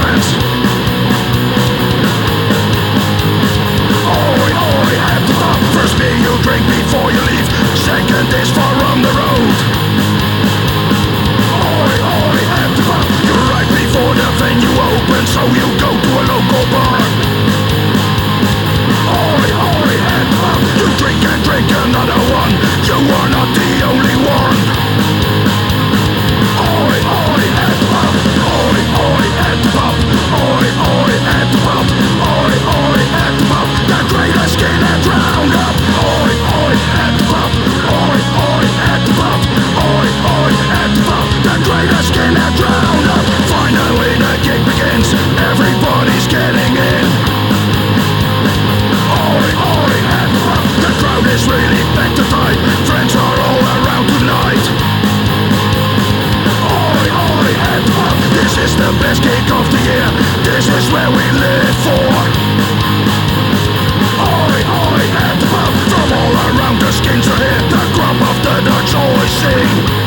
Science. the best gig of the year. This is where we live for. I, I at the pub From all around the skins are here The crop of the Dutch always sing